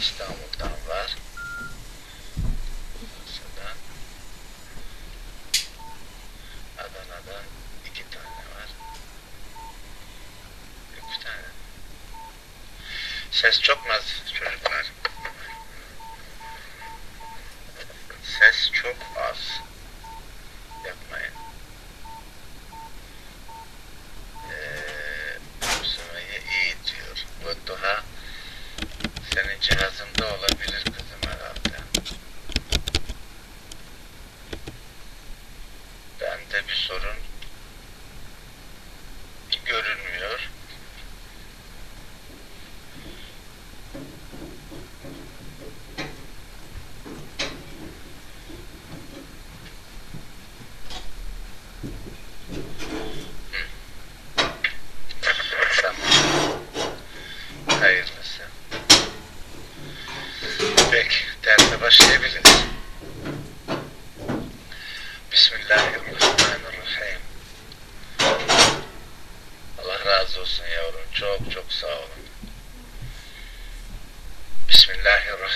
した思った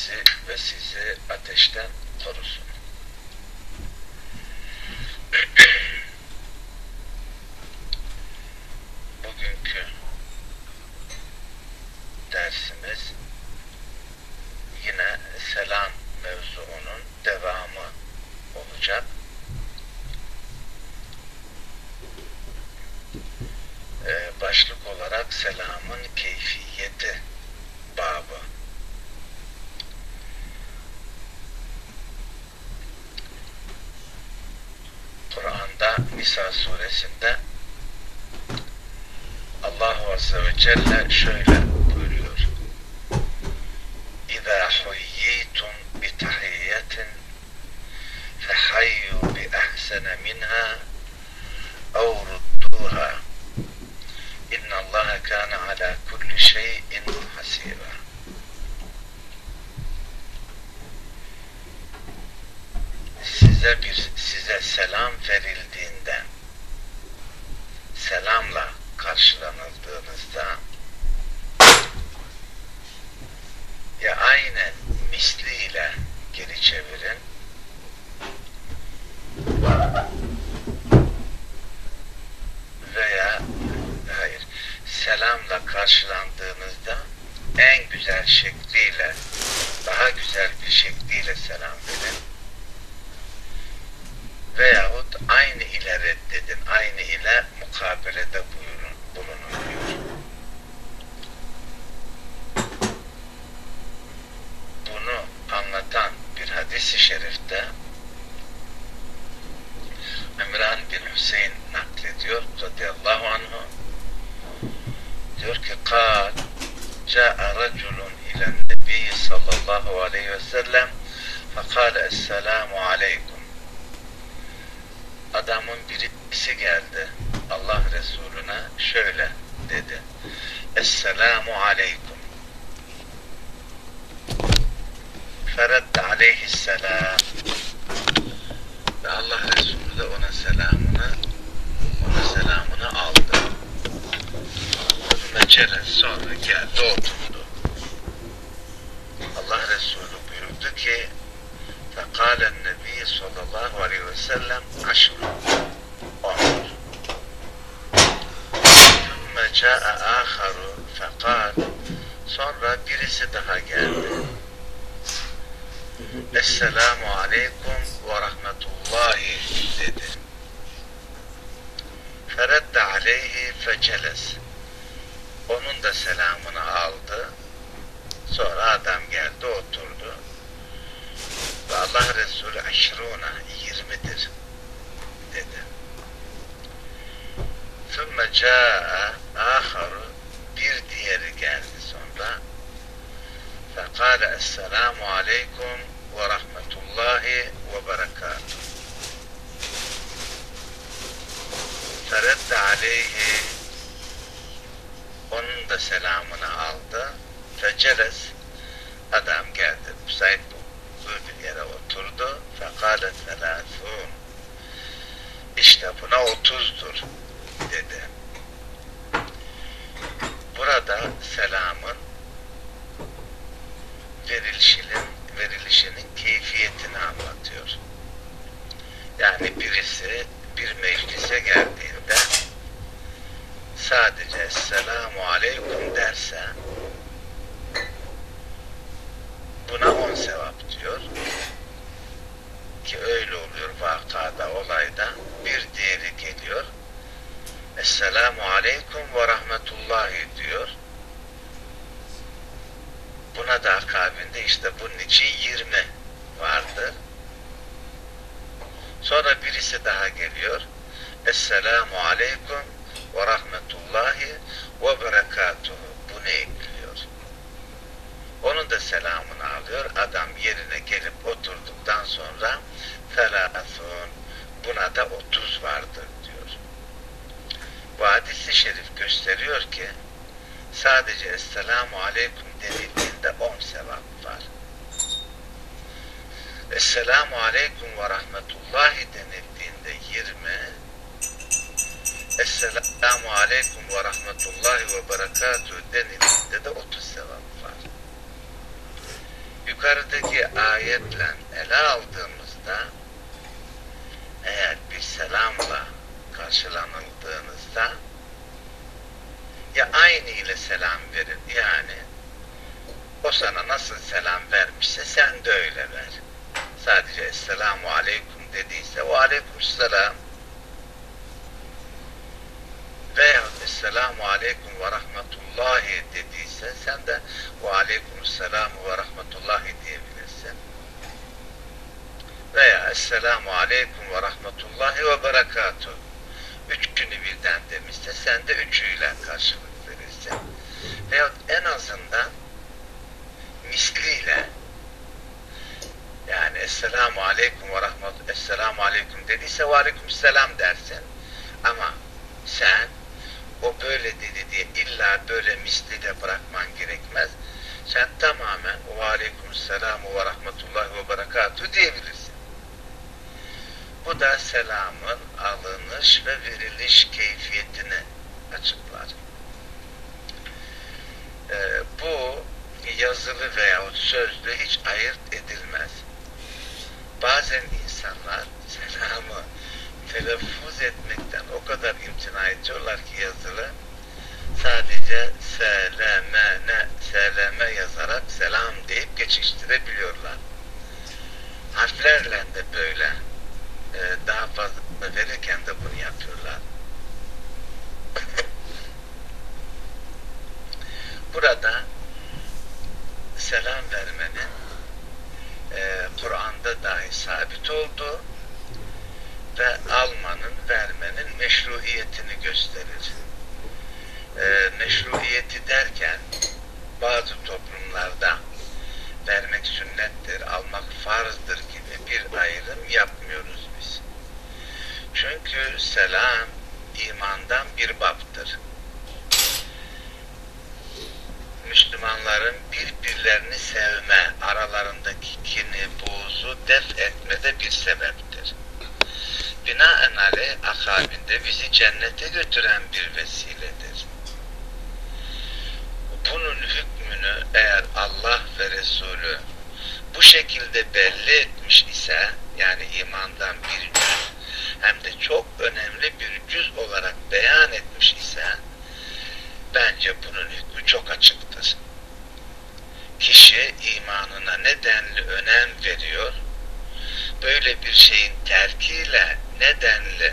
Bizi ve sizi ateşten korusun. Bugünkü dersimiz yine selam mevzuunun devamı olacak. Ee, başlık olarak selamın keyfiyeti babı. Kur'an'da Nisa suresinde Allahu Azze ve Celle şöyle buyuruyor. İzâ huyyitum bi tahiyyetin fehayyu bi ehsene minha ev rudduha inna Allahe kâne alâ kulli şeyin hasîbâ size bir size selam verildiğinde selamla karşılanıldığınızda ya aynen misliyle geri çevirin. Veya hayır selamla karşılandığınızda en güzel şekliyle daha güzel bir şekliyle selam verin veyahut aynı ile reddedin, aynı ile mukabelede bulunuyor. Bunu anlatan bir hadis-i şerifte İmran bin Hüseyin naklediyor radıyallahu anhu. Diyor ki kal ca'a raculun ilen nebiyyi sallallahu aleyhi ve sellem fekale esselamu aleykum. Adamın birisi geldi. Allah Resulüne şöyle dedi. Esselamu aleykum. Feredde aleyhisselam. Ve Allah Resulü de ona selamını ona selamını aldı. Mecele sonra geldi oturdu. Allah Resulü buyurdu ki Fekalen Nebi sallallahu aleyhi ve sellem aşırı feca'a aharu fekal sonra birisi daha geldi. Esselamu Aleyküm ve Rahmetullahi dedi. Feredde aleyhi feceles onun da selamını aldı. Sonra adam geldi oturdu. Ve Allah Resulü aşruna yirmidir dedi. Sümme ca'e Esselamu aleyküm ve rahmetullahi ve berekatuhu. Feredde aleyhi onun da selamını aldı. Feceles adam geldi. Müsait bulduğu bir yere oturdu. Fekale selâfûn işte buna otuzdur dedi. Burada selamın verilişinin, verilişinin keyfiyetini anlatıyor. Yani birisi bir meclise geldiğinde sadece selamu aleyküm derse buna on sevap diyor. Ki öyle oluyor vakada, olayda. Bir diğeri geliyor. Esselamu aleyküm ve rahmetullahi diyor. Buna da akabinde işte bunun için 20 vardır. Sonra birisi daha geliyor. Esselamu aleyküm ve rahmetullahi ve berekatuhu. Bunu ekliyor. Onun da selamını alıyor. Adam yerine gelip oturduktan sonra felâthûn buna da otuz vardır diyor. Bu hadisi şerif gösteriyor ki sadece Esselamu Aleyküm denildiğinde on sevap var. Esselamu Aleyküm ve Rahmetullahi denildiğinde yirmi Esselamu Aleyküm ve Rahmetullahi ve Berekatuhu denildiğinde de otuz sevap var. Yukarıdaki ayetle ele aldığımızda eğer bir selamla karşılanıldığınızda ya aynı ile selam verin yani o sana nasıl selam vermişse sen de öyle ver. Sadece Esselamu Aleyküm dediyse o Aleyküm Selam veya Esselamu Aleyküm ve Rahmetullahi dediyse sen de ve Aleyküm Selamu ve Rahmetullahi diyebilirsin. Veya Esselamu Aleyküm ve Rahmetullahi ve Berekatuhu üçünü birden demişse sen de üçüyle karşılık verirsin. Veyahut en azından misliyle yani Esselamu Aleyküm ve Rahmetullahi Esselamu Aleyküm dediyse ve Aleyküm Selam dersin. Ama sen o böyle dedi diye illa böyle misli de bırakman gerekmez. Sen tamamen ve aleyküm selamu ve rahmetullahi ve berekatuhu diyebilirsin. Bu da selamın alınış ve veriliş keyfiyetini açıklar. Ee, bu yazılı veyahut sözlü hiç ayırt edilmez. Bazen insanlar selamı telaffuz etmekten o kadar imtina ediyorlar ki yazılı sadece seleme, seleme yazarak selam deyip geçiştirebiliyorlar. Harflerle de böyle e, daha fazla verirken de bunu yapıyorlar. Burada selam vermenin e, Kur'an'da dahi sabit olduğu ve almanın, vermenin meşruiyetini gösterir. E, meşruiyeti derken bazı toplumlarda vermek sünnettir, almak farzdır gibi bir ayrım yapmıyoruz biz. Çünkü selam imandan bir baptır. Müslümanların birbirlerini sevme, aralarındaki kini, buğzu def etmede bir sebeptir binaenaleyh akabinde bizi cennete götüren bir vesiledir. Bunun hükmünü eğer Allah ve Resulü bu şekilde belli etmiş ise yani imandan bir cüz hem de çok önemli bir cüz olarak beyan etmiş ise kişi imanına ne denli önem veriyor? Böyle bir şeyin terkiyle ne denli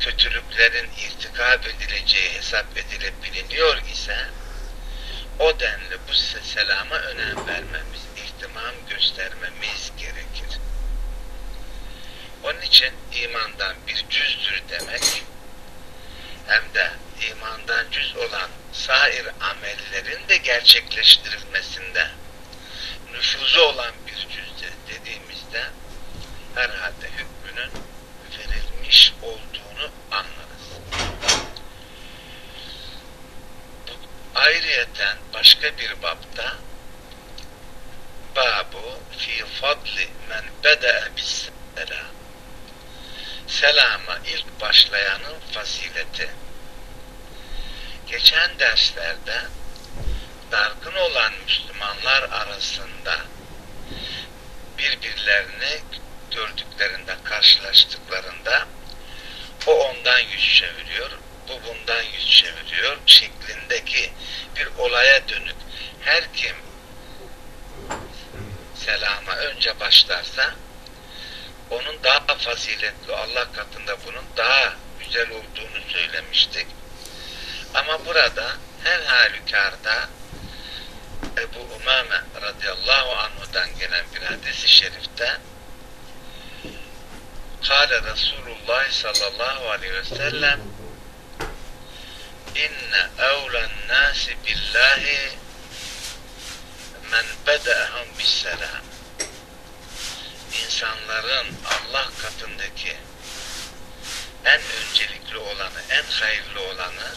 kötülüklerin irtikab edileceği hesap edilip biliniyor ise o denli bu selama önem vermemiz, ihtimam göstermemiz gerekir. Onun için imandan bir cüzdür demek hem de imandan cüz olan sair amellerin de gerçekleştirilmesinde nüfuzu olan bir cüzde dediğimizde herhalde hükmünün verilmiş olduğunu anlarız. Ayrıyeten başka bir babda babu fi fadli men bede'e bis selama ilk başlayanın fazileti. Geçen derslerde dargın olan Müslümanlar arasında birbirlerini gördüklerinde, karşılaştıklarında o ondan yüz çeviriyor, bu bundan yüz çeviriyor şeklindeki bir olaya dönük her kim selama önce başlarsa onun daha faziletli Allah katında bunun daha güzel olduğunu söylemiştik. Ama burada her halükarda Ebu Umame radıyallahu anhudan gelen bir hadisi şerifte Kale Resulullah sallallahu aleyhi ve sellem inne evlen nasi billahi men beda'ahum bis selam insanların Allah katındaki en öncelikli olanı, en hayırlı olanı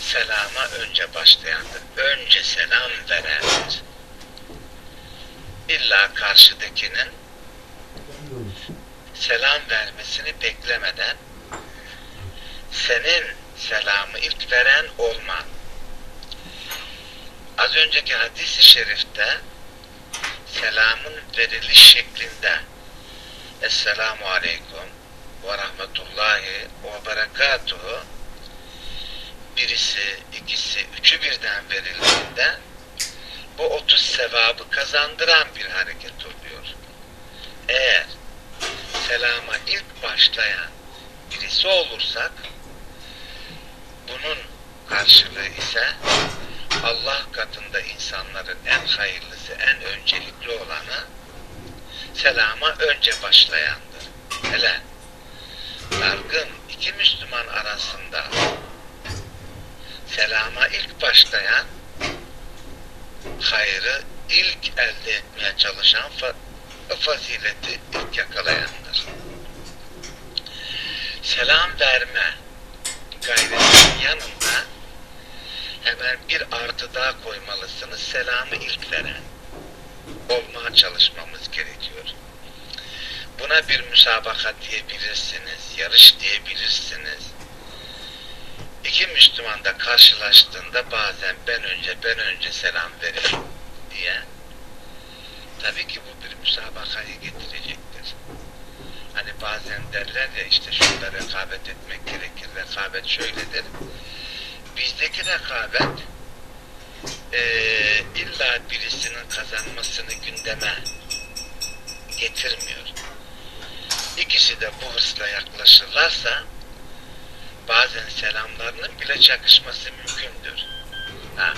selama önce başlayandır. Önce selam verendir. İlla karşıdakinin selam vermesini beklemeden senin selamı ilk veren olman. Az önceki hadis-i şerifte selamın veriliş şeklinde Esselamu Aleyküm ve Rahmetullahi ve Berekatuhu birisi, ikisi, üçü birden verildiğinde bu 30 sevabı kazandıran bir hareket oluyor. Eğer selama ilk başlayan birisi olursak bunun karşılığı ise Allah katında insanların en hayırlısı, en öncelikli olanı selama önce başlayandır. Hele dargın iki Müslüman arasında selama ilk başlayan hayrı ilk elde etmeye çalışan fa fazileti ilk yakalayandır. Selam verme gayretinin yanında hemen bir artı daha koymalısınız. Selamı ilk veren olmaya çalışmamız gerekiyor. Buna bir müsabaka diyebilirsiniz, yarış diyebilirsiniz. İki Müslüman da karşılaştığında bazen ben önce ben önce selam verin diye tabii ki bu bir müsabakayı getirecektir. Hani bazen derler ya işte şurada rekabet etmek gerekir, rekabet şöyledir bizdeki rekabet e, illa birisinin kazanmasını gündeme getirmiyor. İkisi de bu hırsla yaklaşırlarsa bazen selamlarının bile çakışması mümkündür. Ha.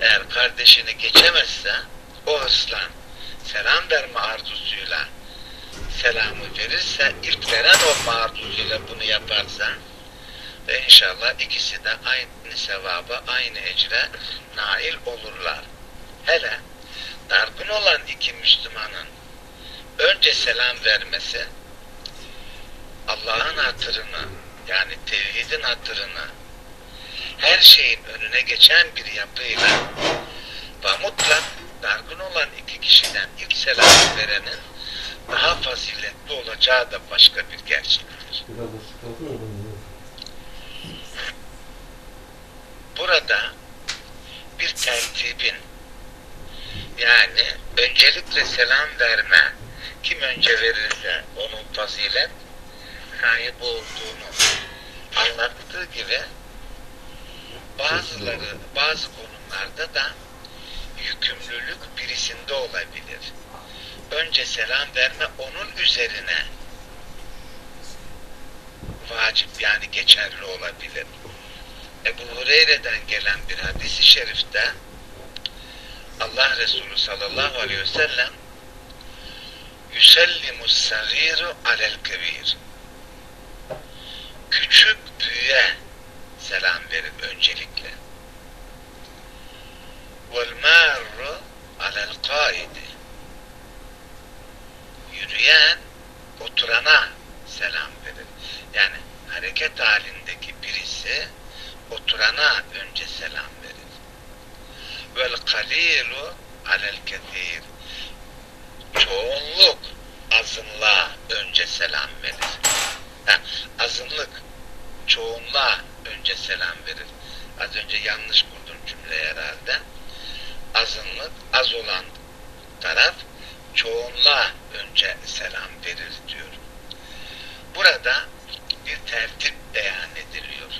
Eğer kardeşini geçemezse o hırsla selam verme arzusuyla selamı verirse ilk veren olma arzusuyla bunu yaparsa ve inşallah ikisi de aynı sevaba, aynı ecre nail olurlar. Hele dargın olan iki Müslümanın önce selam vermesi Allah'ın hatırını yani tevhidin hatırını her şeyin önüne geçen bir yapıyla ve mutlak dargın olan iki kişiden ilk selam verenin daha faziletli olacağı da başka bir gerçektir. Burada bir tertibin yani öncelikle selam verme kim önce verirse onun fazilet sahibi olduğunu anlattığı gibi bazıları bazı konularda da yükümlülük birisinde olabilir. önce selam verme onun üzerine vacip yani geçerli olabilir. Ebu Hureyre'den gelen bir hadisi şerifte Allah Resulü sallallahu aleyhi ve sellem Yüsellimu sagiru alel kebir Küçük büyüğe selam verir öncelikle. Vel marru alel kaidi Yürüyen oturana selam verir. Yani hareket halindeki birisi oturana önce selam verir. Vel kalilu alel kethir çoğunluk azınlığa önce selam verir. Ha, azınlık çoğunluğa önce selam verir. Az önce yanlış kurdum cümleyi herhalde. Azınlık, az olan taraf çoğunluğa önce selam verir diyor. Burada bir tertip beyan ediliyor.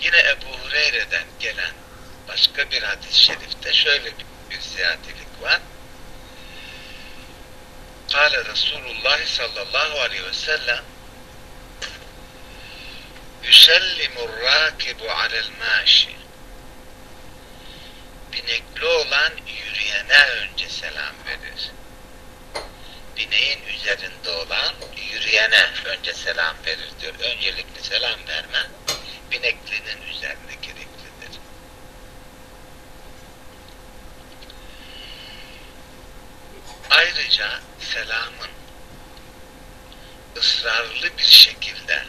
Yine Ebu Hureyre'den gelen başka bir hadis-i şerifte şöyle bir, bir ziyadelilik var. Kale Resulullah sallallahu aleyhi ve sellem Yüsellimur rakibu alel maşi Binekli olan yürüyene önce selam verir. Bineğin üzerinde olan yürüyene önce selam verir diyor. Öncelikli selam verme bineklinin üzerinde gereklidir. Ayrıca selamın ısrarlı bir şekilde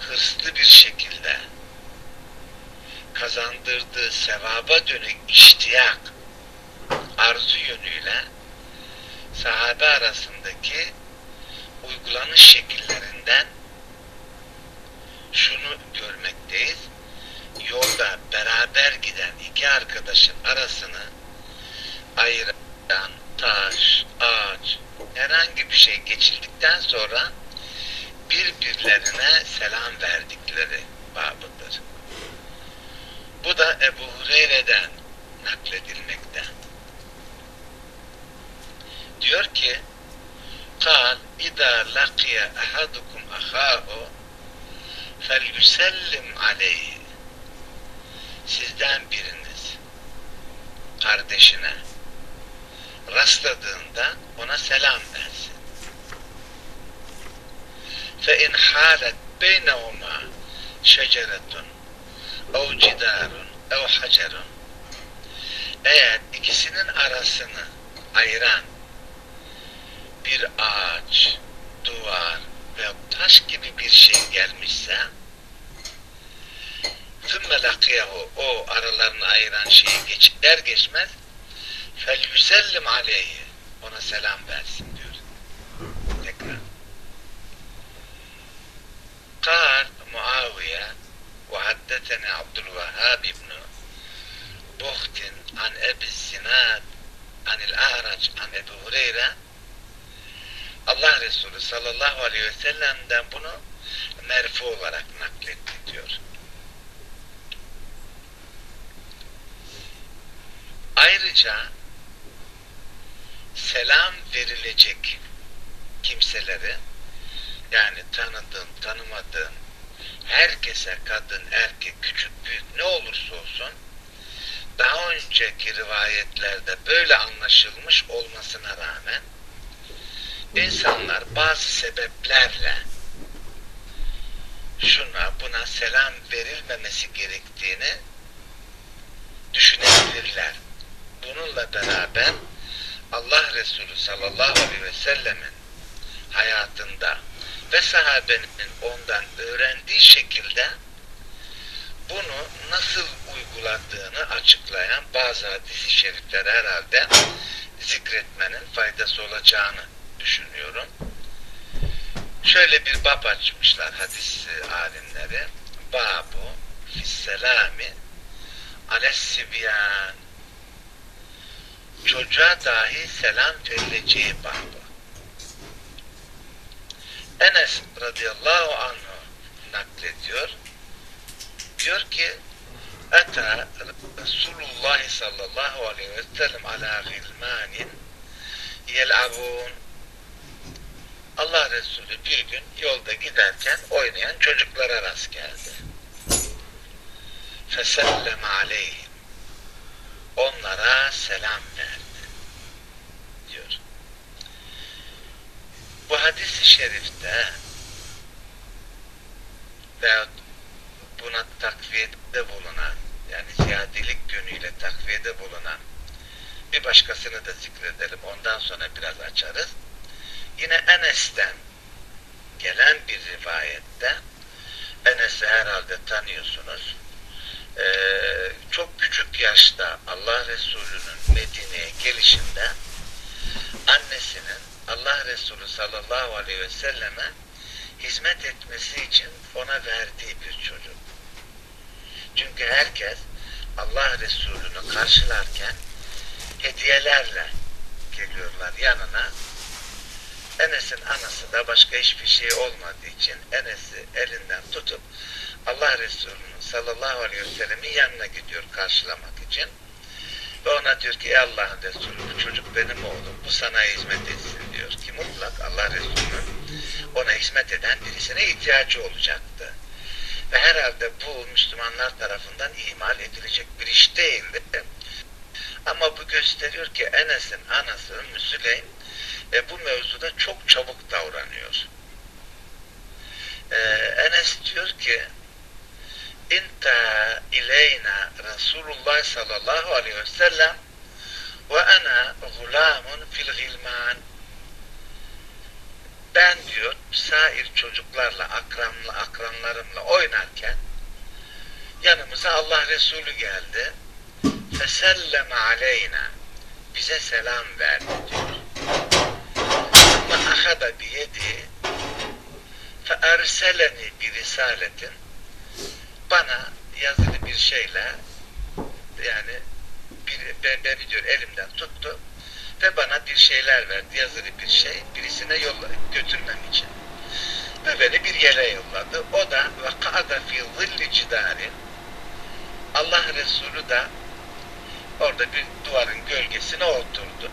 hırslı bir şekilde kazandırdığı sevaba dönük iştiyak arzu yönüyle sahabe arasındaki uygulanış şekillerinden şunu görmekteyiz. Yolda beraber giden iki arkadaşın arasını ayıran taş, ağaç, herhangi bir şey geçildikten sonra birbirlerine selam verdikleri babıdır. Bu da Ebu Hureyre'den nakledilmekte. Diyor ki قال إذا لقي أحدكم أخاه fel yüsellim aleyhi sizden biriniz kardeşine rastladığında ona selam versin. Fe in halet beynehuma şeceretun ev cidarun ev hacerun eğer ikisinin arasını ayıran bir ağaç, duvar ve taş gibi bir şey gelmişse ثُمَّ لَقِيَهُ o aralarını ayıran şeyi geçer geçmez فَلْيُسَلِّمْ عَلَيْهِ ona selam versin diyor. Tekrar. قال معاوية وحدثني عبد الوهاب بن بخت عن أبي الزناد عن الأعرج عن أبي هريرة Allah Resulü sallallahu aleyhi ve sellem'den bunu merfu olarak nakletti diyor. Ayrıca selam verilecek kimseleri yani tanıdığın, tanımadığın herkese kadın, erkek, küçük, büyük ne olursa olsun daha önceki rivayetlerde böyle anlaşılmış olmasına rağmen insanlar bazı sebeplerle şuna buna selam verilmemesi gerektiğini düşünebilirler. Bununla beraber Allah Resulü sallallahu aleyhi ve sellemin hayatında ve sahabenin ondan öğrendiği şekilde bunu nasıl uyguladığını açıklayan bazı hadis-i şerifler herhalde zikretmenin faydası olacağını düşünüyorum. Şöyle bir bab açmışlar hadis alimleri. Babu fisselami alessibyan çocuğa dahi selam verileceği babı. Enes radıyallahu anhu naklediyor. Diyor ki ata Resulullah sallallahu aleyhi ve sellem ala gilmanin yel'abun Allah Resulü bir gün yolda giderken oynayan çocuklara rast geldi. Fesellem aleyhim. Onlara selam verdi. Diyor. Bu hadis-i şerifte veyahut buna takviyede bulunan yani ziyadelik yönüyle takviyede bulunan bir başkasını da zikredelim. Ondan sonra biraz açarız. Yine Enes'ten gelen bir rivayette Enes'i herhalde tanıyorsunuz. Ee, çok küçük yaşta Allah Resulü'nün Medine'ye gelişinde annesinin Allah Resulü sallallahu aleyhi ve selleme hizmet etmesi için ona verdiği bir çocuk. Çünkü herkes Allah Resulü'nü karşılarken hediyelerle geliyorlar yanına. Enes'in anası da başka hiçbir şey olmadığı için Enes'i elinden tutup Allah Resulü'nün sallallahu aleyhi ve sellemin yanına gidiyor karşılamak için. Ve ona diyor ki ey Allah'ın Resulü bu çocuk benim oğlum bu sana hizmet etsin diyor ki mutlak Allah Resulü'nün ona hizmet eden birisine ihtiyacı olacaktı. Ve herhalde bu Müslümanlar tarafından ihmal edilecek bir iş değildi. Ama bu gösteriyor ki Enes'in anası Müsüleym e, bu mevzuda çok çabuk davranıyor. E, Enes diyor ki İnta ileyna Resulullah sallallahu aleyhi ve sellem ve ana gulamun fil gilman. Ben diyor sair çocuklarla akranlı akranlarımla oynarken yanımıza Allah Resulü geldi. Feselleme aleyna bize selam verdi diyor ahada biyedi fe erseleni bir risaletin. Bana yazılı bir şeyle yani bir, ben, beni diyor elimden tuttu ve bana bir şeyler verdi. Yazılı bir şey birisine yolla, götürmem için. Ve beni bir yere yolladı. O da ve ka'da fi zilli cidarin. Allah Resulü de orada bir duvarın gölgesine oturdu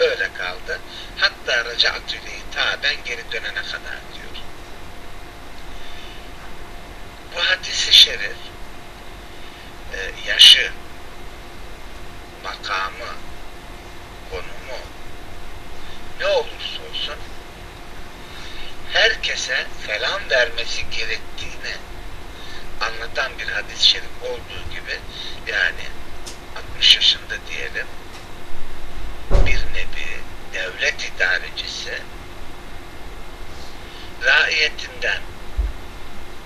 öyle kaldı. Hatta raca'tüli ta ben geri dönene kadar diyor. Bu hadisi şerif e, yaşı makamı konumu ne olursa olsun herkese selam vermesi gerektiğini anlatan bir hadis-i şerif olduğu gibi yani 60 yaşında diyelim bir nebi devlet idarecisi raiyetinden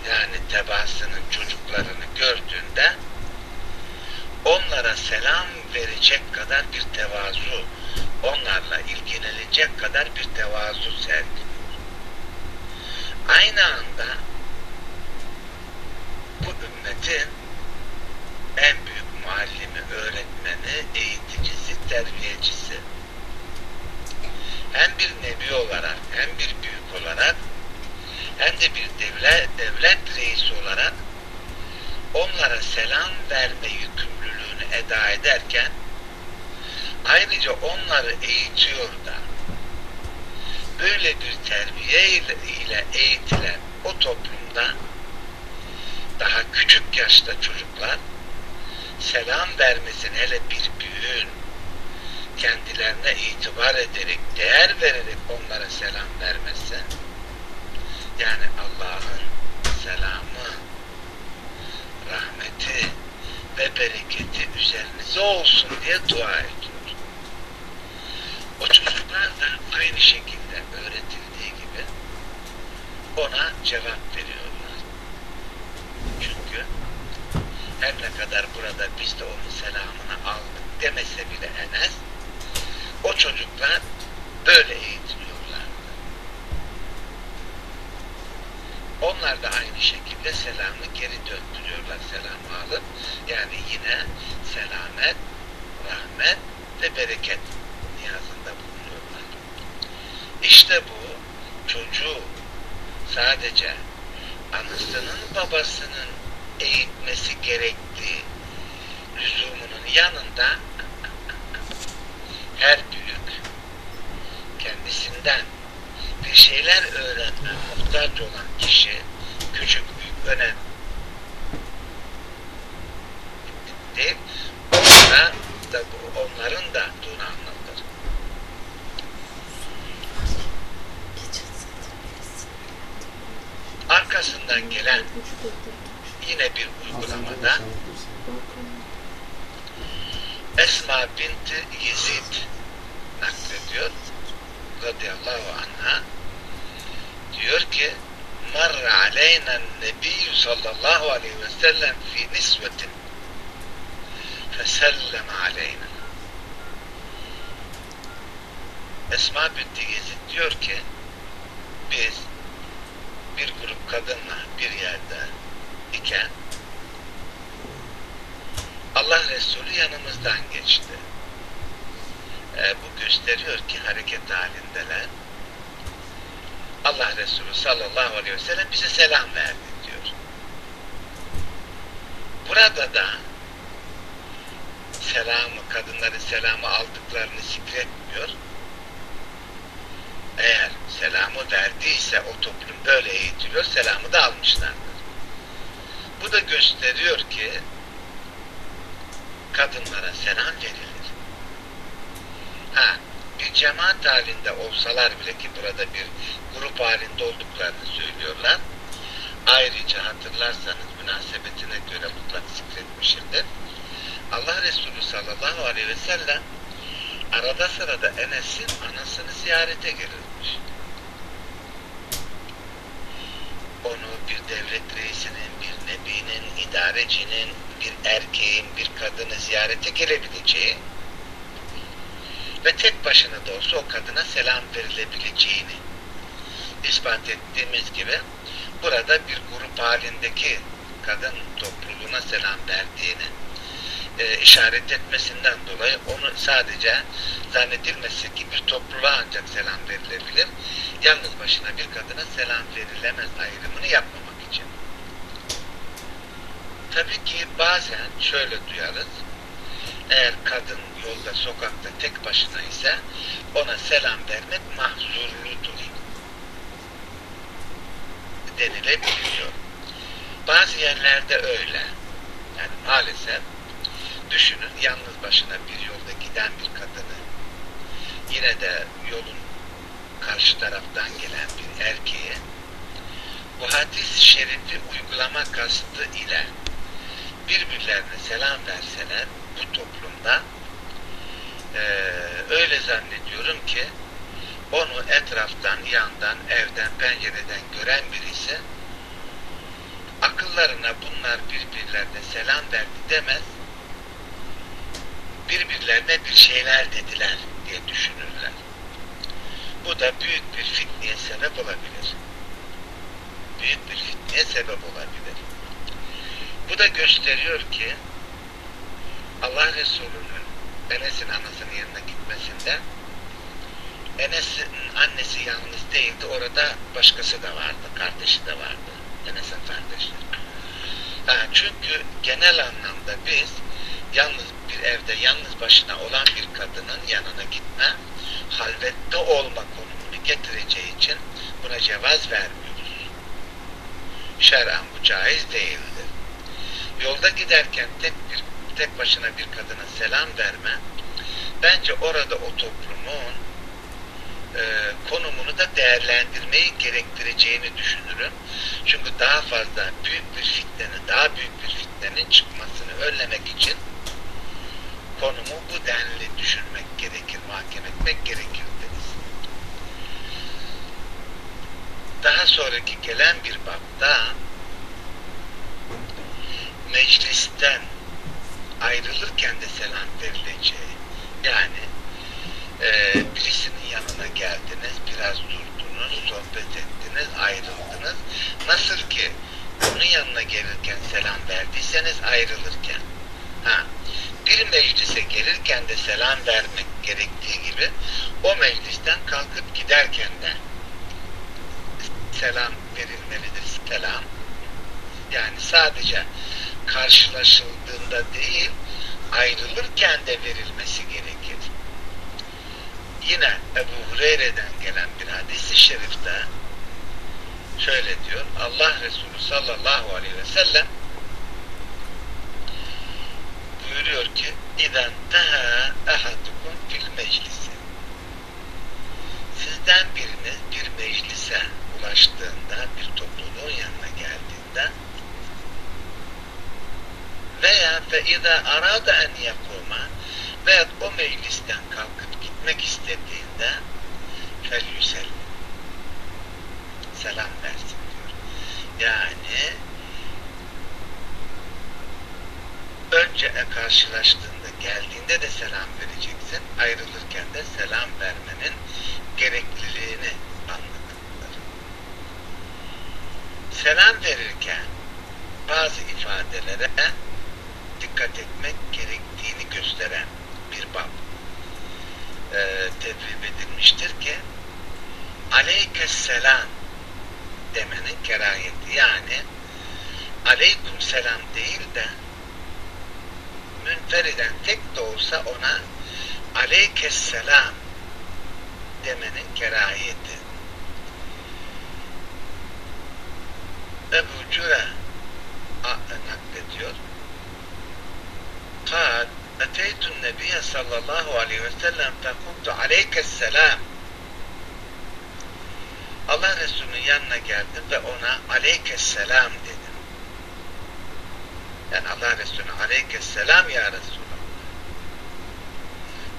yani tebaasının çocuklarını gördüğünde onlara selam verecek kadar bir tevazu, onlarla ilgilenecek kadar bir tevazu sergiliyor. Aynı anda bu ümmetin en büyük muallimi, öğretmeni, eğiticisi, terbiyecisi. Hem bir nebi olarak hem bir büyük olarak hem de bir devlet, devlet reisi olarak onlara selam verme yükümlülüğünü eda ederken ayrıca onları eğitiyor da. Böyle bir terbiye ile, ile eğitilen o toplumda daha küçük yaşta çocuklar selam vermesin hele bir büyüğün kendilerine itibar ederek, değer vererek onlara selam vermesi yani Allah'ın selamı, rahmeti ve bereketi üzerinize olsun diye dua ediyor. O çocuklar da aynı şekilde öğretildiği gibi ona cevap veriyorlar. Çünkü her ne kadar burada biz de onun selamını aldık demese bile Enes o çocuklar böyle eğitiliyorlardı. Onlar da aynı şekilde selamı geri döndürüyorlar selamı alıp. Yani yine selamet, rahmet ve bereket niyazında bulunuyorlar. İşte bu çocuğu sadece anasının babasının eğitmesi gerektiği lüzumunun yanında her büyük kendisinden bir şeyler öğrenme muhtaç olan kişi küçük büyük önemli değil. Da onların daduğunu anlatır. Arkasından gelen yine bir uygulamada. Esma binti Yezid naklediyor. Radıyallahu anha. Diyor ki marra aleyna nebiyyü sallallahu aleyhi ve sellem fi nisvetin fesellem aleyna. Esma binti Yezid diyor ki biz bir grup kadınla bir yerde iken Allah Resulü yanımızdan geçti. E, bu gösteriyor ki hareket halindeler. Allah Resulü sallallahu aleyhi ve sellem bize selam verdi diyor. Burada da selamı, kadınların selamı aldıklarını zikretmiyor. Eğer selamı verdiyse o toplum böyle eğitiliyor, selamı da almışlardır. Bu da gösteriyor ki kadınlara selam verilir. Ha, bir cemaat halinde olsalar bile ki burada bir grup halinde olduklarını söylüyorlar. Ayrıca hatırlarsanız münasebetine göre mutlak zikretmişimdir. Allah Resulü sallallahu aleyhi ve sellem arada sırada Enes'in anasını ziyarete gelirmiş. Onu bir devlet reisinin, bir nebinin, idarecinin, bir erkeğin, bir kadını ziyarete gelebileceği ve tek başına da olsa o kadına selam verilebileceğini ispat ettiğimiz gibi burada bir grup halindeki kadın topluluğuna selam verdiğini e, işaret etmesinden dolayı onu sadece zannedilmesi ki bir topluluğa ancak selam verilebilir. Yalnız başına bir kadına selam verilemez ayrımını yapmamak için. Tabii ki bazen şöyle duyarız. Eğer kadın yolda, sokakta tek başına ise ona selam vermek mahzurludur denilebiliyor. Bazı yerlerde öyle. Yani maalesef düşünün yalnız başına bir yolda giden bir kadını yine de yolun karşı taraftan gelen bir erkeğe bu hadis-i şerifi uygulama kastı ile birbirlerine selam verseler bu toplumda e, öyle zannediyorum ki onu etraftan, yandan, evden, pencereden gören birisi akıllarına bunlar birbirlerine selam verdi demez birbirlerine bir şeyler dediler diye düşünürler. Bu da büyük bir fitneye sebep olabilir. Büyük bir fitneye sebep olabilir. Bu da gösteriyor ki Allah Resulü'nün Enes'in anasının yanına gitmesinde Enes'in annesi yalnız değildi. Orada başkası da vardı. Kardeşi de vardı. Enes'in kardeşi. Ha, çünkü genel anlamda biz yalnız bir evde yalnız başına olan bir kadının yanına gitme, halvette olma konumunu getireceği için buna cevaz vermiyoruz. Şer'an bu caiz değildir. Yolda giderken tek bir tek başına bir kadına selam verme, bence orada o toplumun e, konumunu da değerlendirmeyi gerektireceğini düşünürüm. Çünkü daha fazla büyük bir fitnenin, daha büyük bir fitnenin çıkmasını önlemek için konumu bu denli düşünmek gerekir, mahkeme etmek gerekir deriz. Daha sonraki gelen bir babda meclisten ayrılırken de selam verileceği yani e, birisinin yanına geldiniz, biraz durdunuz, sohbet ettiniz, ayrıldınız. Nasıl ki onun yanına gelirken selam verdiyseniz ayrılırken. Ha, bir meclise gelirken de selam vermek gerektiği gibi o meclisten kalkıp giderken de selam verilmelidir. Selam Yani sadece karşılaşıldığında değil, ayrılırken de verilmesi gerekir. Yine Ebu Hureyre'den gelen bir hadis-i şerifte şöyle diyor, Allah Resulü sallallahu aleyhi ve sellem buyuruyor ki اِذَا انْتَهَا اَحَدُكُمْ fil meclisi Sizden biriniz bir meclise ulaştığında, bir topluluğun yanına geldiğinde veya فَاِذَا arada en yakuma veya o meclisten kalkıp gitmek istediğinde فَلْيُسَلِّ selam versin diyor. Yani önce karşılaştığında geldiğinde de selam vereceksin. Ayrılırken de selam vermenin gerekliliğini anlatılır. Selam verirken bazı ifadelere dikkat etmek gerektiğini gösteren bir bab e, tedrib edilmiştir ki aleykesselam demenin kerahiyeti yani aleyküm selam değil de münferiden tek de olsa ona aleykesselam demenin kerahiyeti. Ebu Cüre naklediyor. Kad eteytun nebiye sallallahu aleyhi ve sellem fekultu aleykesselam Allah Resulü'nün yanına geldim ve ona aleykesselam dedim. Yani Allah Resulü aleykesselam ya Resulallah.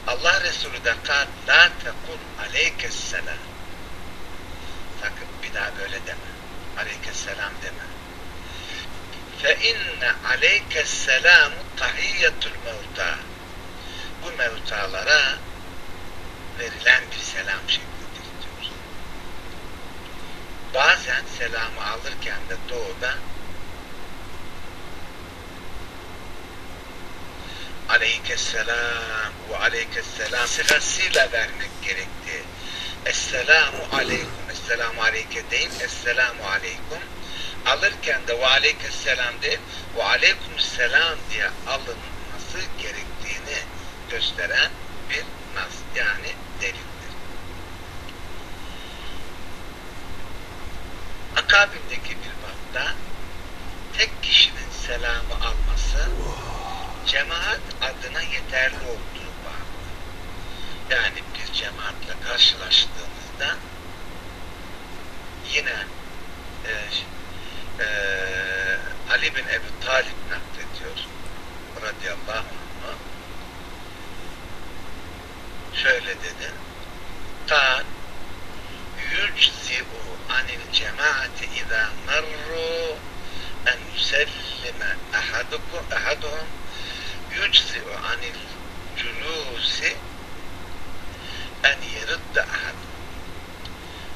Allah Resulü de kal la tekul aleykesselam. Sakın bir daha böyle deme. Aleykesselam deme. Fe inne aleykesselamu tahiyyetul mevta. Bu mevtalara verilen bir selam şeklidir diyor. Bazen selamı alırken de doğuda aleykesselam ve aleykesselam sırasıyla vermek gerekti. Esselamu aleyküm, esselamu aleyke değil, esselamu aleyküm. Alırken de ve aleykesselam değil, ve aleykümselam diye alınması gerektiğini gösteren bir nas, yani delildir. Akabindeki bir bakta tek kişinin selamı alması cemaat adına yeterli olduğu var. Yani bir cemaatle karşılaştığınızda yine e, e, Ali bin Ebu Talip naklediyor. Radıyallahu anh şöyle dedi. Ta yüczi'u anil cemaati izâ marru en yüsellime ahadukum ahaduhum yüczi'u anil culusi en yerudda ahad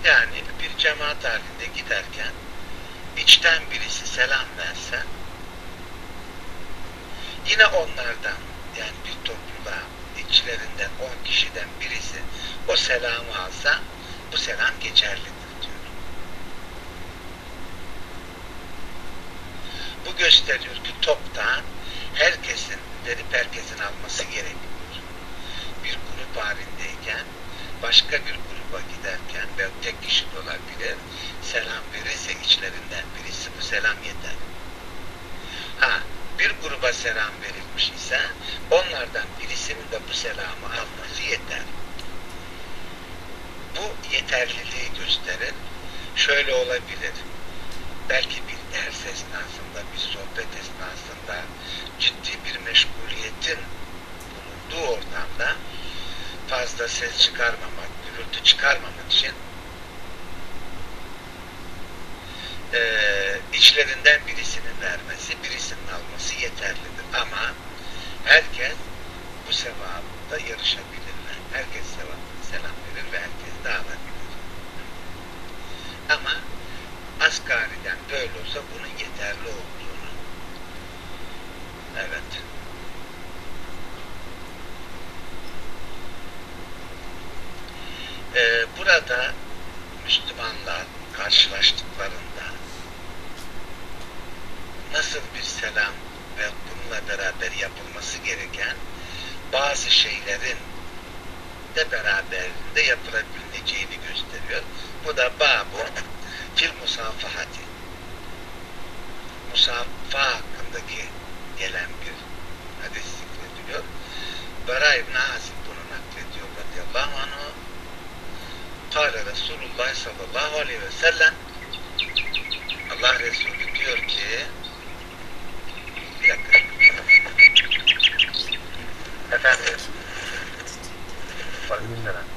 yani bir cemaat halinde giderken içten birisi selam verse yine onlardan yani bir topluluğa içlerinden on kişiden birisi o selamı alsa bu selam geçerlidir diyor. Bu gösteriyor ki toptan herkesin verip herkesin alması gerekiyor. Bir grup halindeyken başka bir gruba giderken ve tek kişi olabilir selam verirse içlerinden birisi bu selam yeter. Ha bir gruba selam verilmiş ise onlardan birisinin de bu selamı alması yeter. Bu yeterliliği gösterir. Şöyle olabilir. Belki bir ders esnasında, bir sohbet esnasında ciddi bir meşguliyetin bulunduğu ortamda fazla ses çıkarmamak, gürültü çıkarmamak için e, içlerinden birisinin vermesi, birisinin alması yeterlidir. Ama herkes bu sevabında yarışabilirler. Herkes sevabını selam verir ve herkes dağılabilir. Ama asgariden böyle olsa bunun yeterli olduğunu evet ee, burada Müslümanlar karşılaştıklarında nasıl bir selam ve bununla beraber yapılması gereken bazı şeylerin de beraberinde yapılabileceğini gösteriyor. Bu da babu fil musafahati. Musafa hakkındaki gelen bir hadis zikrediliyor. Bara İbn Azim bunu naklediyor radıyallahu anh. Kale Resulullah sallallahu aleyhi ve sellem Allah Resulü diyor ki bir dakika efendim Aleykümselam. Kapıda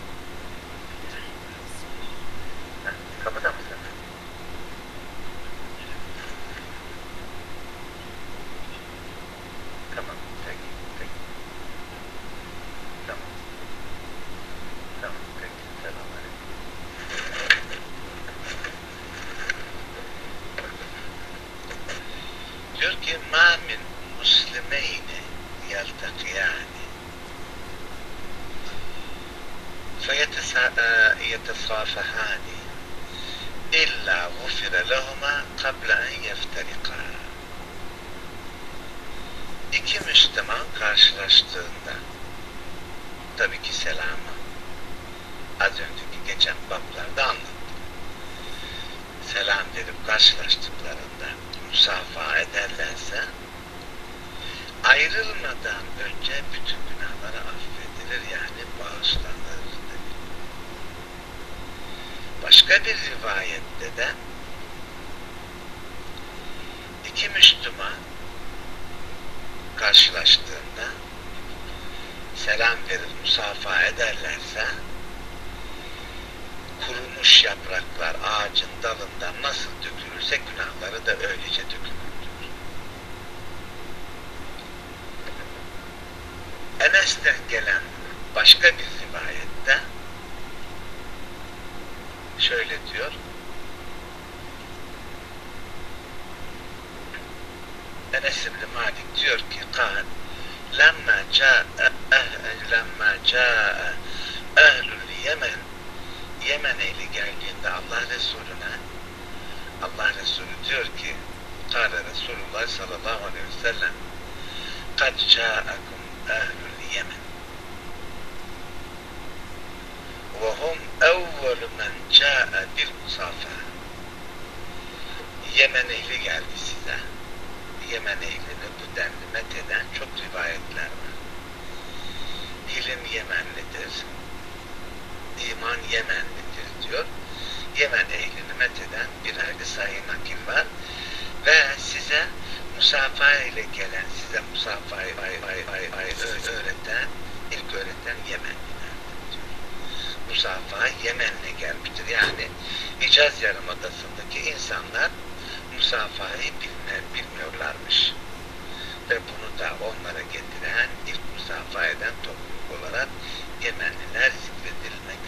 kurumuş yapraklar ağacın dalından nasıl dökülürse günahları da öylece dökülür. Enes'ten gelen başka bir rivayette şöyle diyor. Enes İbni Malik diyor ki kan lemma ca'e lemma ca'e Yemen Yemen ehli geldiğinde Allah Resulüne Allah Resulü diyor ki Kale Resulullah sallallahu aleyhi ve sellem Kad ca'akum ehlül Yemen ve hum evvelu men ca'a bil musafa Yemen ehli geldi size. Yemen ehlini bu denli metheden çok rivayetler var. Hilim Yemenlidir iman Yemenlidir diyor. Yemen ehlini metheden bir hayli sahih nakil var. Ve size musafa ile gelen, size ay, öğreten, ilk öğreten Yemenli musafa Yemen'le gelmiştir. Yani Hicaz Yarımadası'ndaki insanlar musafayı bilme, bilmiyorlarmış. Ve bunu da onlara getiren, ilk musafa eden topluluk olarak Yemenliler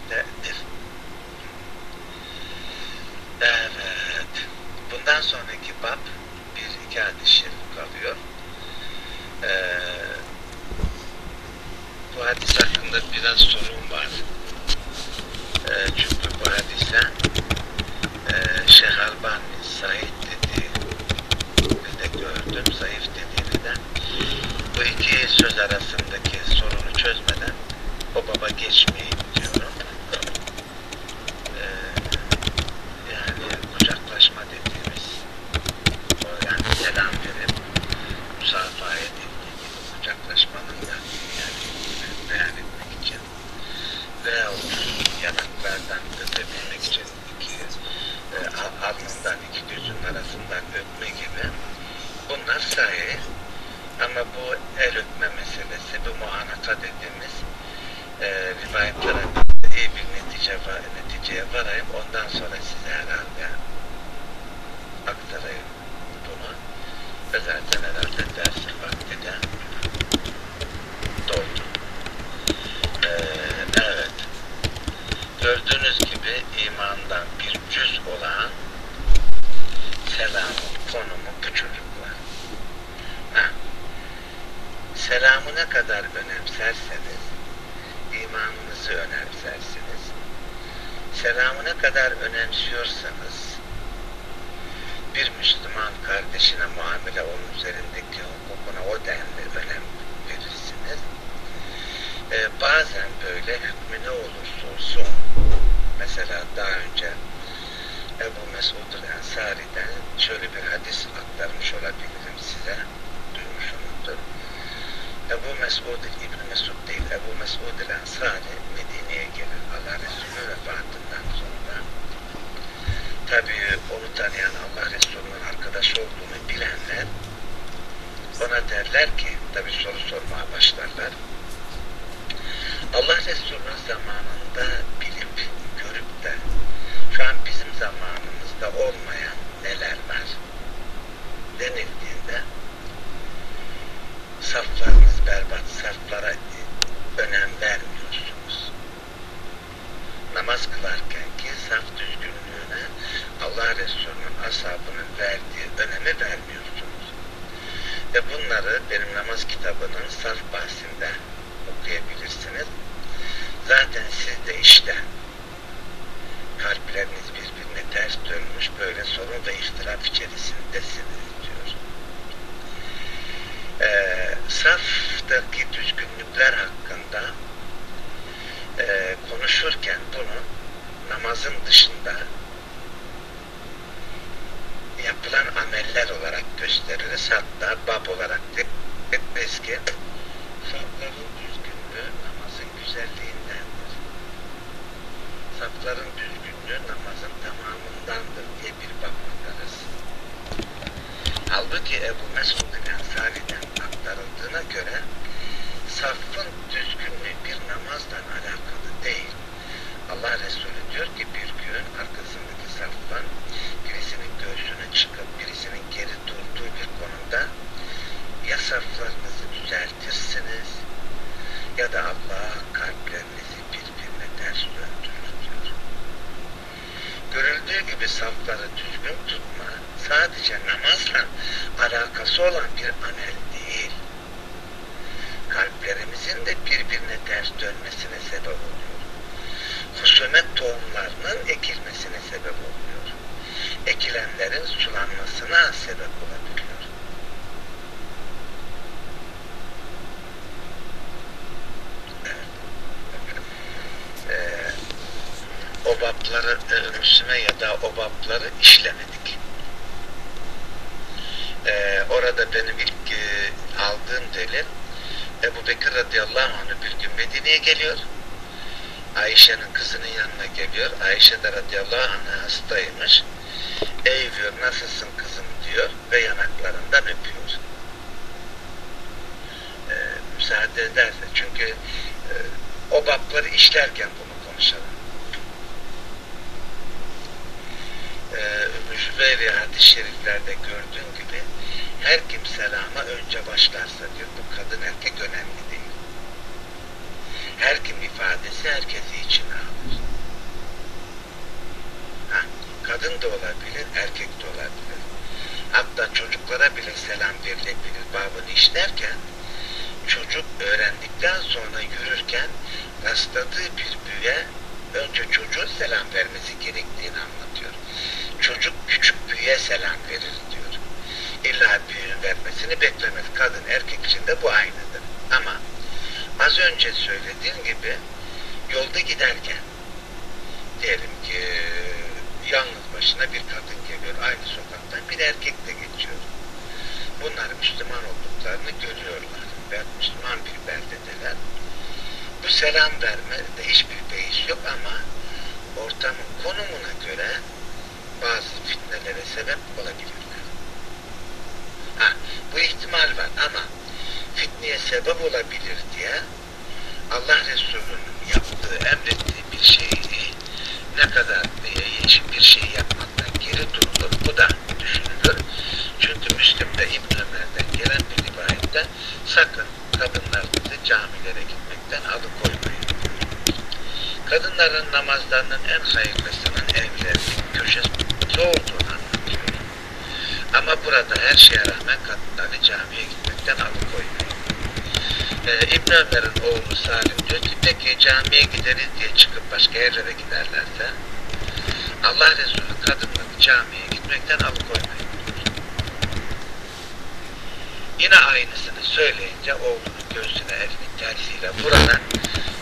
zikredilmektedir. Evet. Bundan sonraki bab bir iki hadis şerif kalıyor. Ee, bu hadis hakkında biraz sorun var. Ee, çünkü bu hadise e, Şeyh Albani sahih dediği de gördüm, zayıf dediğini de bu iki söz arasındaki sorunu çözmeden o baba geçmeyeyim benim ilk e, aldığım delil Ebu Bekir radıyallahu anh bir gün Medine'ye geliyor. Ayşe'nin kızının yanına geliyor. Ayşe de radıyallahu anh hastaymış. Ey diyor nasılsın kızım diyor ve yanaklarından öpüyor. Ee, müsaade ederse çünkü e, o babları işlerken bunu konuşalım. Ee, Müjberi hadis-i şeriflerde gördüğün gibi her kim selama önce başlarsa diyor bu kadın erkek önemli değil. Her kim ifadesi herkesi içine alır. Ha, kadın da olabilir, erkek de olabilir. Hatta çocuklara bile selam verilebilir babını işlerken çocuk öğrendikten sonra yürürken rastladığı bir büyüye önce çocuğun selam vermesi gerektiğini anlatıyor. Çocuk küçük büyüye selam verir diyor. İlla büyüğün vermesini beklemez. Kadın erkek için de bu aynıdır. Ama az önce söylediğim gibi yolda giderken diyelim ki yalnız başına bir kadın geliyor aynı sokaktan bir erkek de geçiyor. Bunlar Müslüman olduklarını görüyorlar ve Müslüman bir beldedeler. Bu selam vermede hiçbir beis yok ama ortamın konumuna göre bazı fitnelere sebep olabilirler. Ha, bu ihtimal var ama fitneye sebep olabilir diye Allah Resulü'nün yaptığı, emrettiği bir şeyi ne kadar bir şey yapmaktan geri durulur, bu da düşünülür. Çünkü Müslim'de İbn Ömer'den gelen bir rivayette sakın kadınlarınızı camilere gitmekten alıkoymayın. Kadınların namazlarının en hayırlısının evlerinin köşesi olduğunu. Ama burada her şeye rağmen kadınları camiye gitmekten alıkoymayın. Ee, İbn Ömer'in oğlu Salim diyor ki peki camiye gideriz diye çıkıp başka yerlere giderlerse Allah Resulü kadınları camiye gitmekten alıkoymayın. Yine aynısını söyleyince oğlunun göğsüne elinin tersiyle vurarak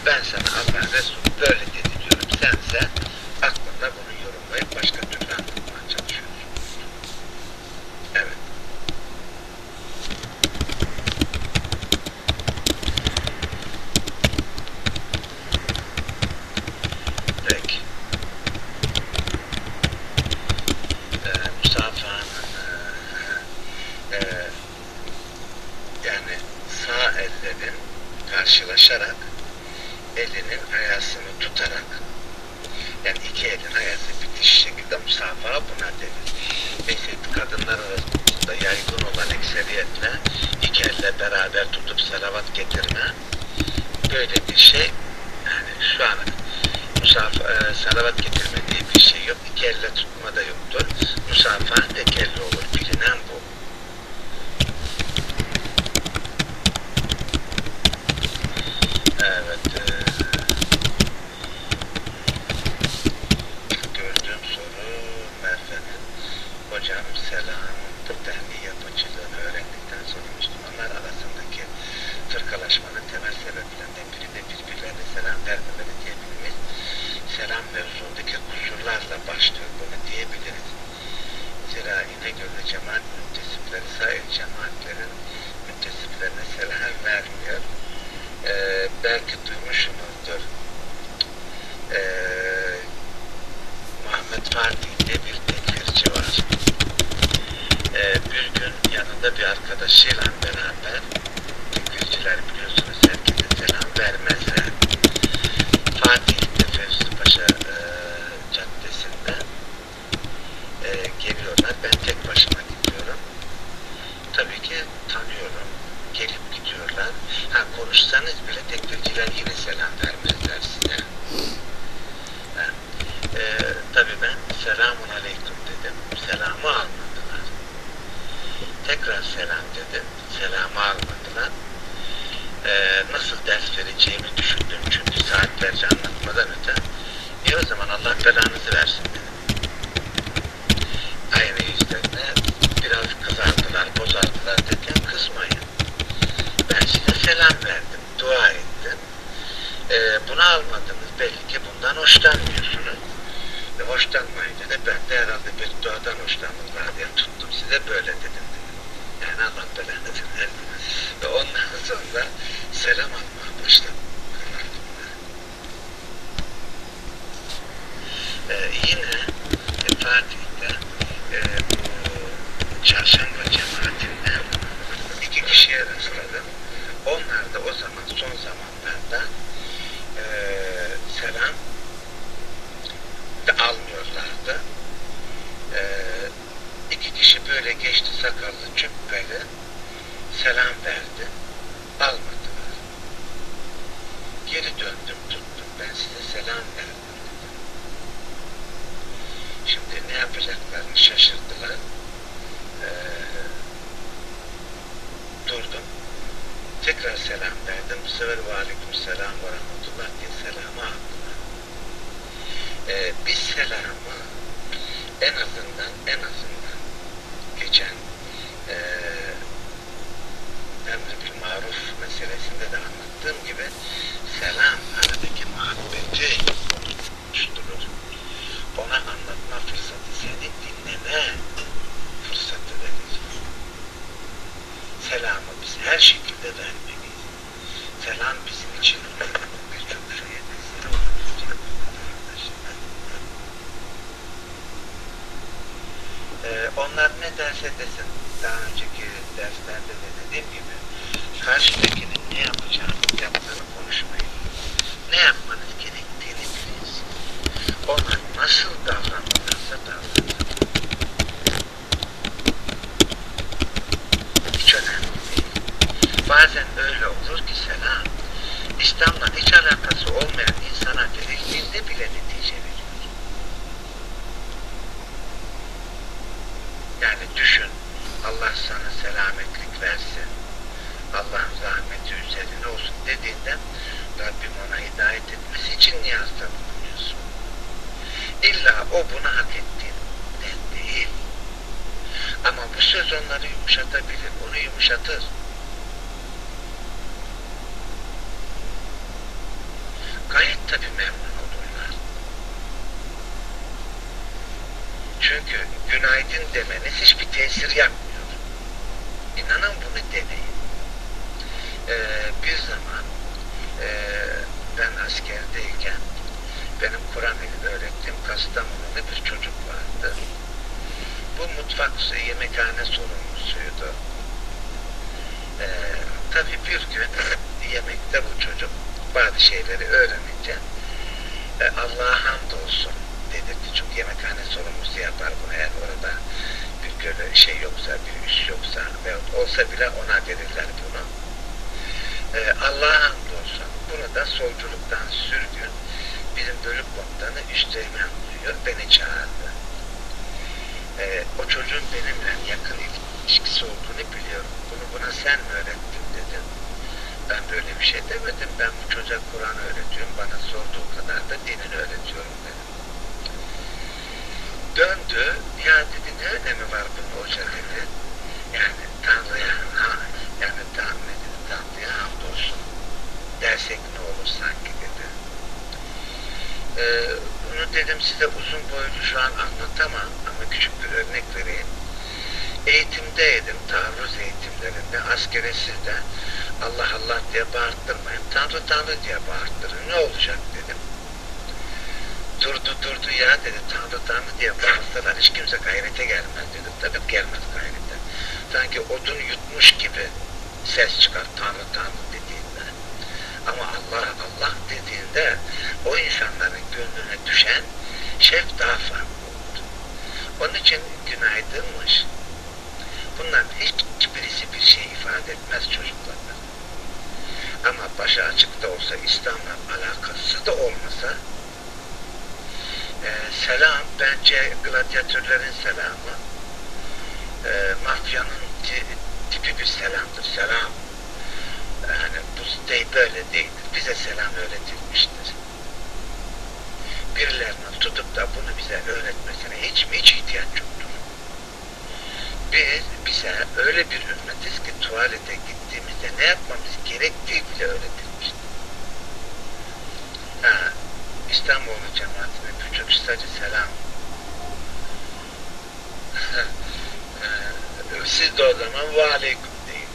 ben sana Allah Resulü böyle dedi diyorum. Sense aklında bunu yorumlayıp başka türlü anlatmaya çalışıyorsun. Evet. Peki. Ee, musafahanın e, e, yani sağ ellerin karşılaşarak elinin ayasını tutarak yani iki elin ayası bitiş şekilde musafaha buna denir. Neyse kadınlar arasında yaygın olan ekseriyetle iki elle beraber tutup salavat getirme böyle bir şey yani şu an musafa, e, salavat getirme diye bir şey yok. İki elle tutma da yoktur. Musafaha tek elle olur. Bilinen bu. Evet. E, gördüğüm soru Merve'nin hocam selam tebliğ yapıcılığını öğrendikten sonra Müslümanlar arasındaki fırkalaşmanın temel sebeplerinden biri de birbirlerine selam vermeleri diyebiliriz. Selam mevzundaki kusurlarla başlıyor bunu diyebiliriz. Zira İnegöl'de cemaat müntesipleri sair cemaatlerin müntesiplerine selam vermiyor. Ee, belki duymuşsunuzdur. Ee, Fatih diye bir tekfirci var. Ee, bir gün yanında bir arkadaşıyla beraber tekfirciler biliyorsunuz herkese selam vermezler. Fatih'te Fevzi Paşa e, caddesinde e, geliyorlar. Ben tek başıma gidiyorum. Tabii ki tanıyorum. Gelip gidiyorlar. Ha konuşsanız bile tekfirciler yine selam vermezler size. E, tabii ben selamun aleyküm dedim. Selamı almadılar. Tekrar selam dedim. Selamı almadılar. Ee, nasıl ders vereceğimi düşündüm çünkü saatlerce anlatmadan öte. E o zaman Allah belanızı versin dedim. Aynı yüzlerine biraz kızardılar, bozardılar dedim. Kızmayın. Ben size selam verdim, dua ettim. Ee, bunu almadınız. Belli ki bundan hoşlanmıyorsunuz. Ve hoşlanmayınca da ben de herhalde bir duadan hoşlanırlar diye tuttum size böyle dedim. Yani Allah belanızı versin. Ve ondan sonra selam almaya başladım. Ee, yine e, Fatih'te e, bu çarşamba cemaatinden iki kişiye rastladım. Onlar da o zaman son zamanlarda e, selam da almıyorlardı. E, iki kişi böyle geçti sakallı cübbeli selam verdi. Almadılar. Geri döndüm tuttum. Ben size selam verdim. Şimdi ne yapacaklarını şaşırdılar. Ee, durdum. Tekrar selam verdim. Bu sefer ve aleyküm selam ve rahmetullah diye selamı aldılar. Ee, biz selamı en azından en azından geçen eee emri bil maruf meselesinde de anlattığım gibi selam aradaki muhabbeti oluşturur. Ona anlatma fırsatı, seni dinleme fırsatı verir. Selamı biz her şekilde vermeliyiz. Selam bizim Ee, onlar ne derse desin daha önceki derslerde de dediğim gibi karşıdakinin ne yapacağını, yaptığını konuşmayın. Ne yapmanız gerektiğini biliniz. Onlar nasıl davranırlarsa davranın. Hiç önemli değil. Bazen öyle olur ki selam, İslam'la hiç alakası olmayan insana gerektiğinde bile netice veriyor. Yani düşün, Allah sana selametlik versin. Allah'ın rahmeti üzerine olsun dediğinde Rabbim ona hidayet etmesi için niyazda bulunuyorsun. İlla o bunu hak ettiğinden değil. Ama bu söz onları yumuşatabilir, onu yumuşatır. Gayet tabi memnun olurlar. Çünkü günaydın demeniz hiçbir tesir yapmıyor. İnanın bunu deneyin. Ee, bir zaman e, ben askerdeyken benim Kur'an öğrettiğim Kastamonu'da bir çocuk vardı. Bu mutfak yemekhane sorumlusuydu. Ee, tabii bir gün yemekte bu çocuk bazı şeyleri öğrenince e, Allah'a hamdolsun dedirtti. Çünkü yemekhane sorumlusu yapar bunu eğer orada bir böyle şey yoksa, bir iş yoksa veyahut olsa bile ona verirler bunu. E, Allah'a hamdolsun. Bunu da solculuktan sürgün bizim bölük komutanı üsteğmen duyuyor. Beni çağırdı. E, o çocuğun benimle yakın ilişkisi olduğunu biliyorum. Bunu buna sen mi öğrettin dedim. Ben böyle bir şey demedim. Ben bu çocuğa Kur'an öğretiyorum. Bana sorduğu kadar da dinini öğretiyorum dedim. Döndü. Ya dedi ne önemi var bunun hoca dedi. Yani Tanrı'ya ha, yani Tanrı dedi. Tanrı'ya hamdolsun. Dersek ne olur sanki dedi. Ee, bunu dedim size uzun boylu şu an anlatamam ama küçük bir örnek vereyim. Eğitimdeydim, taarruz eğitimlerinde, askere sizde Allah Allah diye bağırttırmayın, Tanrı Tanrı diye bağırttırın, ne olacak dedim. Durdu durdu ya dedi, Tanrı Tanrı diye bağırsalar hiç kimse gayrete gelmez dedim. Tabii gelmez gayrete. Sanki odun yutmuş gibi ses çıkar Tanrı Tanrı dediğinde. Ama Allah Allah dediğinde o insanların gönlüne düşen şef daha farklı olur. Onun için günaydınmış. Bunların hiçbirisi bir şey ifade etmez çocuklarına. Ama başı açıkta olsa İslam'la alakası da olmasa e, selam bence gladyatörlerin selamı e, mafyanın tipi bir selamdır. Selam yani bu değil böyle değildir. Bize selam öğretilmiştir. Birilerinin tutup da bunu bize öğretmesine hiç mi hiç ihtiyaç yoktur. Biz bize öyle bir ümmetiz ki tuvalete gittiğimizde ne yapmamız gerektiği bile öğretilmiştir. Ha, İstanbul'un cemaatine küçük sadece selam. Siz de o zaman ve aleyküm deyin.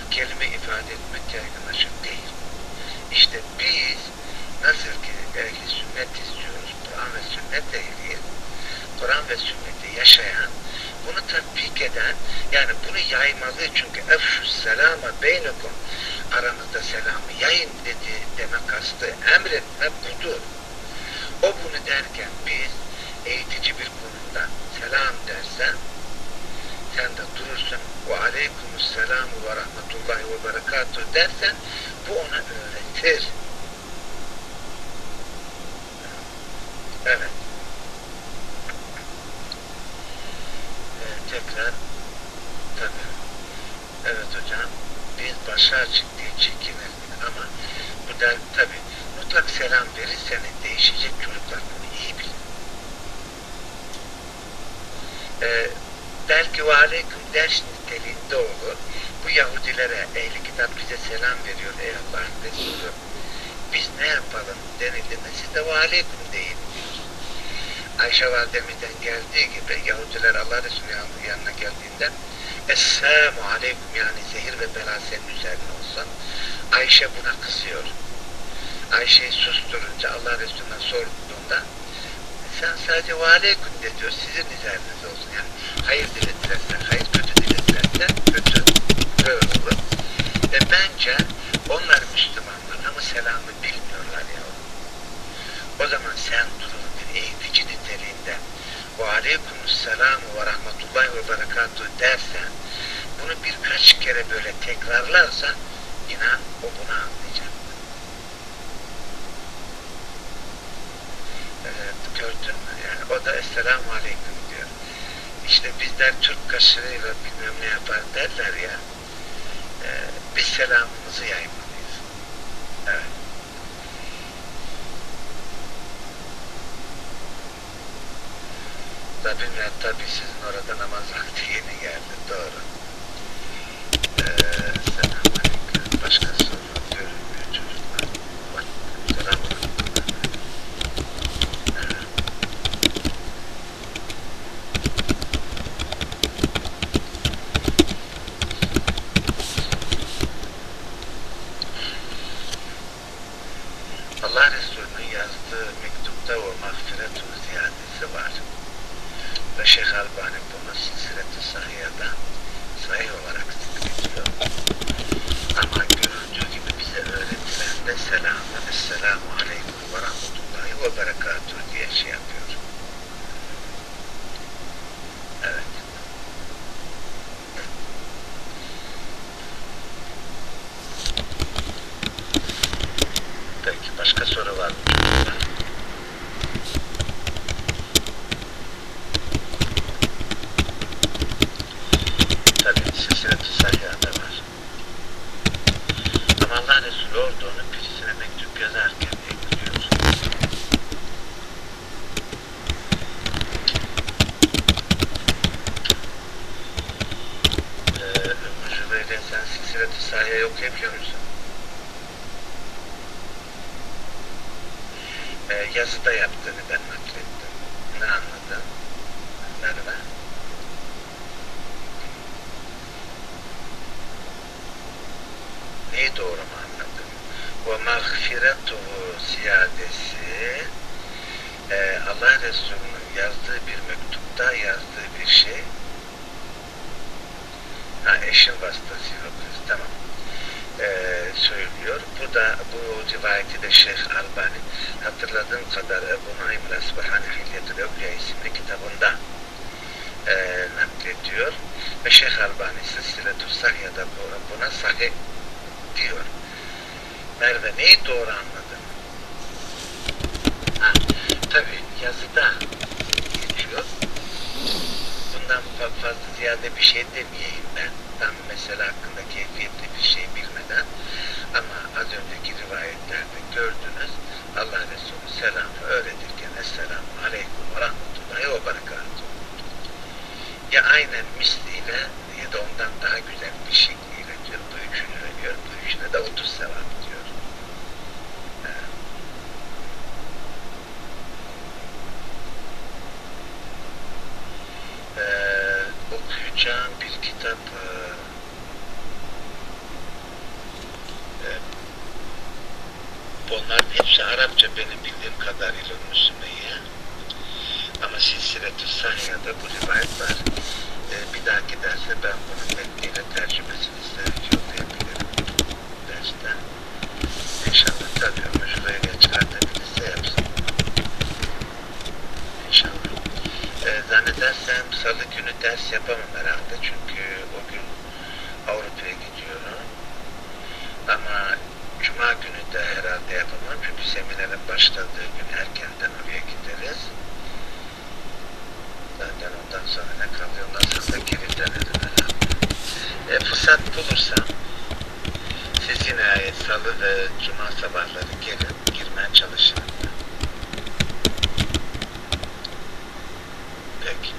Bu kelime ifade etmek yaygın açık değil. İşte biz nasıl ki ehli sünnet istiyoruz, Kur'an ve sünnet ehliyiz, Kur'an ve sünneti yaşayan, bunu tatbik eden, yani bunu yaymalı çünkü efşü selama beynukum aranızda selamı yayın dedi deme kastı emretme budur. O bunu derken biz eğitici bir konuda selam dersen sen de durursun ve aleykümüsselamu ve rahmetullahi ve berekatuhu dersen bu ona öğretir. Evet. Ee, tekrar tabii. Evet hocam biz başa açık diye çekinirdik ama bu da tabii mutlak selam verirseniz değişecek çocuklar bunu iyi bilin. Ee, belki ve aleyküm ders niteliğinde olur. Bu Yahudilere ehli kitap bize selam veriyor ey Allah'ın Resulü. Biz ne yapalım denildiğinde siz de ve aleyküm deyin. Ayşe validemizden geldiği gibi Yahudiler Allah Resulü yanına geldiğinde Esselamu aleyküm yani zehir ve bela senin üzerine olsun. Ayşe buna kızıyor. Ayşe'yi susturunca Allah Resulü'ne sorduğunda sen sadece ve aleyküm de diyor sizin üzerinize olsun. Yani hayır diledilerse hayır, kötü diledilerse kötü. Böyle olur. Ve bence onlar Müslümanlar ama selamı bilmiyorlar ya. O zaman sen durur bir eğitici niteliğinde ve aleykümüsselamu ve rahmetullahi ve berekatuhu dersen bunu birkaç kere böyle tekrarlarsa inan o bunu anlayacak. Evet, gördün mü? Yani o da Esselamu Aleyküm diyor. İşte bizler Türk kaşığıyla bilmem ne yapar derler ya. E, biz selamımızı yaymalıyız. Evet. Tabii, tabii sizin orada namaz vakti yeni geldi. Doğru. Ee, selamünaleyküm. Başka soru görünmüyor çocuklar. Bak, selamünaleyküm. Evet. Allah Resulü'nün yazdığı mektupta o mağfiret ziyadesi var. Ve Şeyh Albani bunu silsilet-i sahiyada sahih olarak zikrediyor. Ama görüldüğü gibi bize öğretilen de selamı, esselamu aleyküm ve rahmetullahi ve berekatuhu diye şey yapıyor. Evet. Peki başka soru var mı? çocuklar? Tabii silsilet-i sahihada var. Ama Allah Resulü orada onu birisine mektup yazarken ekliyor. Ee, Ümmü Zübeyde sen silsilet-i musun? Ee, yazıda yaptığını ben naklettim. Ne anladın? Merve? Neyi doğru mu anladın? Ve mağfiretuhu ziyadesi e, Allah Resulü'nün yazdığı bir mektupta yazdığı bir şey ha eşin vasıtasıyla okuyoruz tamam e, söylüyor. Bu da bu rivayeti de Şeyh Albani hatırladığım kadar Ebu Naim Rasbahani Hilyetül Evliya isimli kitabında e, naklediyor. Ve Şeyh Albani Silsiletü Sahya'da bu- buna sahih diyor. Merve neyi doğru anladın? Ha, tabii yazıda geçiyor. Bundan fa- fazla ziyade bir şey demeyeyim ben. Tam mesele hakkında keyfiyetli bir şey bilmeden. Ama az önceki rivayetlerde gördünüz Allah Resulü selamı öğretirken Esselamu Aleyküm ve Rahmetullahi ve Berekatuhu. Ya aynen misliyle ya da ondan daha güzel bir şekliyle diyor. Bu üçünü veriyor. Bu üçüne de 30 sevap diyor. Ee, okuyacağım bir kitap e, e, bunların hepsi Arapça benim bildiğim kadarıyla Müslüman'ya ama Silsilet-i Sahiha'da bu rivayet var. Ee, bir dahaki derste ben bunun metniyle tercümesini size yollayabilirim dersten. İnşallah tabii şuraya çıkartabilirse yapsın. İnşallah. Ee, zannedersem salı günü ders yapamam herhalde çünkü o gün Avrupa'ya gidiyorum. Ama Cuma günü de yapamam çünkü seminerin başladığı gün erkenden oraya gideriz. Zaten ondan sonra ne kalıyor ondan sonra da dönerim herhalde. E, fırsat bulursam siz yine salı ve cuma sabahları gelin, girmeye çalışırım. ben. Peki.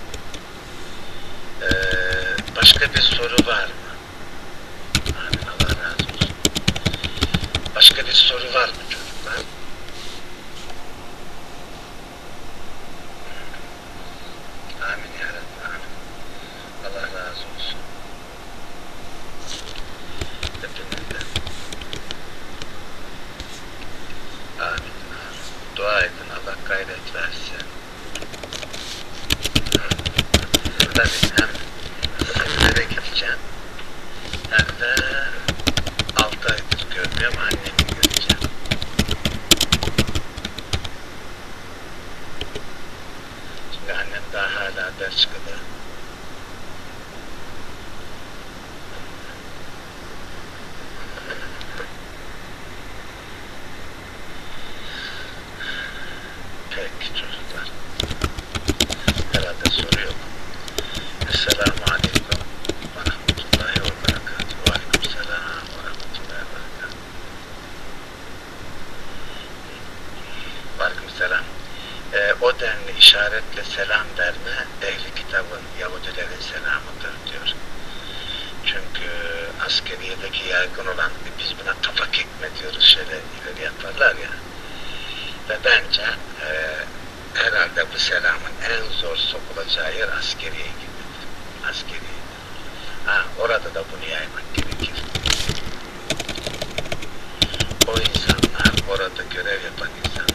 Ee, başka bir soru var mı? Başka bir soru var mı insanlar, orada